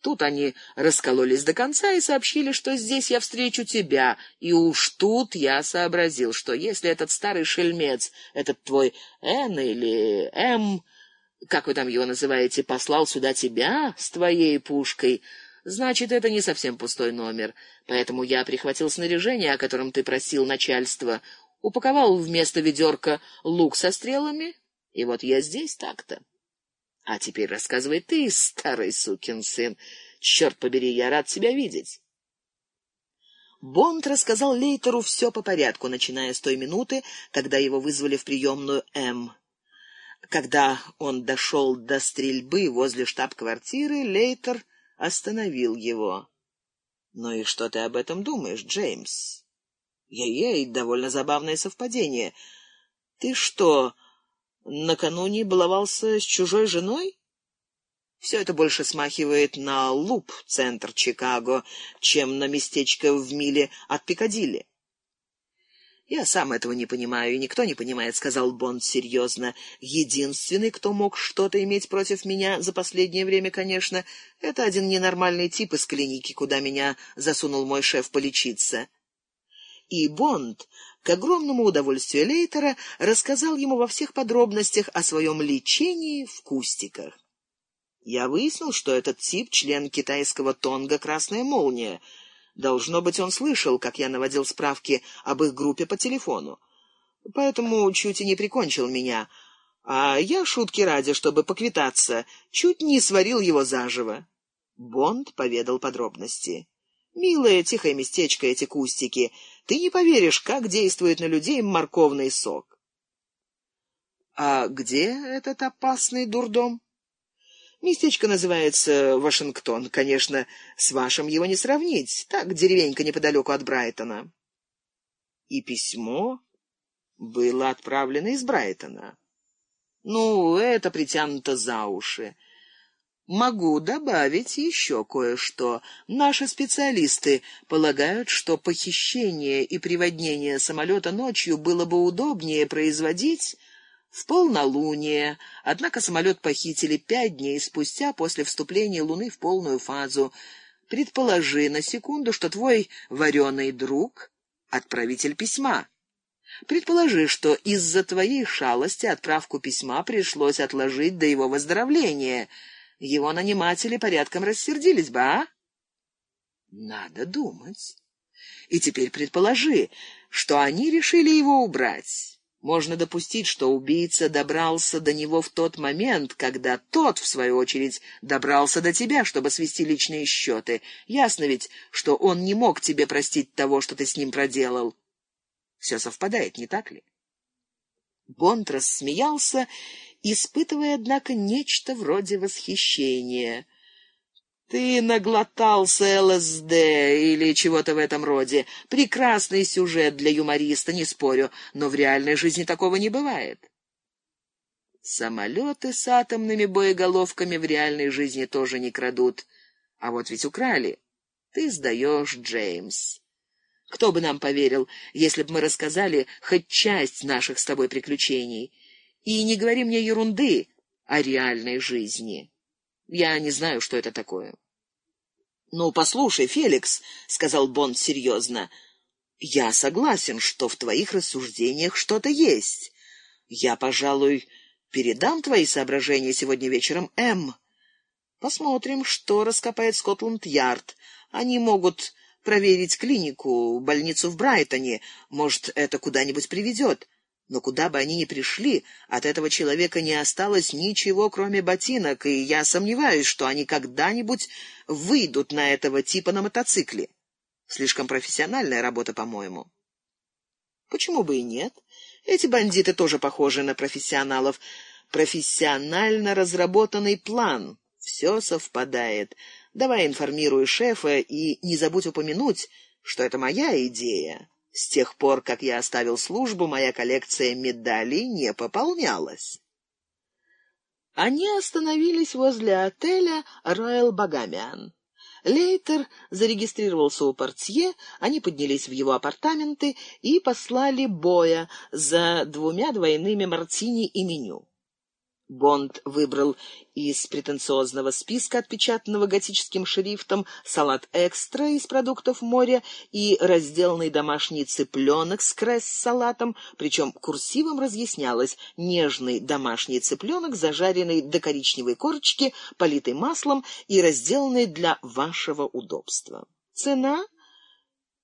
Тут они раскололись до конца и сообщили, что здесь я встречу тебя. И уж тут я сообразил, что если этот старый шельмец, этот твой Н или М, как вы там его называете, послал сюда тебя с твоей пушкой, значит, это не совсем пустой номер. Поэтому я прихватил снаряжение, о котором ты просил начальство, упаковал вместо ведерка лук со стрелами, и вот я здесь так-то. А теперь рассказывай ты, старый сукин сын. Черт побери, я рад тебя видеть. Бонд рассказал Лейтеру все по порядку, начиная с той минуты, когда его вызвали в приемную М. Когда он дошел до стрельбы возле штаб-квартиры, Лейтер остановил его. «Ну и что ты об этом думаешь, Джеймс?» «Ей-ей, довольно забавное совпадение. Ты что, накануне баловался с чужой женой? Все это больше смахивает на луп, центр Чикаго, чем на местечко в миле от Пикадилли. «Я сам этого не понимаю, и никто не понимает», — сказал Бонд серьезно. «Единственный, кто мог что-то иметь против меня за последнее время, конечно, это один ненормальный тип из клиники, куда меня засунул мой шеф полечиться». И Бонд к огромному удовольствию Лейтера рассказал ему во всех подробностях о своем лечении в кустиках. Я выяснил, что этот тип — член китайского Тонга «Красная молния». Должно быть, он слышал, как я наводил справки об их группе по телефону. Поэтому чуть и не прикончил меня. А я, шутки ради, чтобы поквитаться, чуть не сварил его заживо. Бонд поведал подробности. «Милое тихое местечко эти кустики. Ты не поверишь, как действует на людей морковный сок. А где этот опасный дурдом? Местечко называется Вашингтон. Конечно, с вашим его не сравнить. Так, деревенька неподалеку от Брайтона. И письмо было отправлено из Брайтона. Ну, это притянуто за уши. Могу добавить еще кое-что. Наши специалисты полагают, что похищение и приводнение самолета ночью было бы удобнее производить в полнолуние, однако самолет похитили пять дней спустя после вступления Луны в полную фазу. Предположи на секунду, что твой вареный друг — отправитель письма. Предположи, что из-за твоей шалости отправку письма пришлось отложить до его выздоровления — его наниматели порядком рассердились бы, а? Надо думать. И теперь предположи, что они решили его убрать. Можно допустить, что убийца добрался до него в тот момент, когда тот, в свою очередь, добрался до тебя, чтобы свести личные счеты. Ясно ведь, что он не мог тебе простить того, что ты с ним проделал. Все совпадает, не так ли? Бонд рассмеялся испытывая, однако, нечто вроде восхищения. «Ты наглотался ЛСД или чего-то в этом роде. Прекрасный сюжет для юмориста, не спорю, но в реальной жизни такого не бывает». Самолеты с атомными боеголовками в реальной жизни тоже не крадут. А вот ведь украли. Ты сдаешь, Джеймс. Кто бы нам поверил, если бы мы рассказали хоть часть наших с тобой приключений? И не говори мне ерунды о реальной жизни. Я не знаю, что это такое. «Ну, послушай, Феликс», — сказал Бонд серьезно, — «я согласен, что в твоих рассуждениях что-то есть. Я, пожалуй, передам твои соображения сегодня вечером М. Посмотрим, что раскопает Скотланд-Ярд. Они могут проверить клинику, больницу в Брайтоне. Может, это куда-нибудь приведет. Но куда бы они ни пришли, от этого человека не осталось ничего, кроме ботинок, и я сомневаюсь, что они когда-нибудь выйдут на этого типа на мотоцикле. Слишком профессиональная работа, по-моему. Почему бы и нет? Эти бандиты тоже похожи на профессионалов. Профессионально разработанный план. Все совпадает. Давай информируй шефа и не забудь упомянуть, что это моя идея. С тех пор, как я оставил службу, моя коллекция медалей не пополнялась. Они остановились возле отеля «Роyal Багамиан». Лейтер зарегистрировался у портье, они поднялись в его апартаменты и послали Боя за двумя двойными мартини и меню. Бонд выбрал из претенциозного списка, отпечатанного готическим шрифтом, салат экстра из продуктов моря и разделанный домашний цыпленок с кресс-салатом, причем курсивом разъяснялось нежный домашний цыпленок, зажаренный до коричневой корочки, политый маслом и разделанный для вашего удобства. Цена —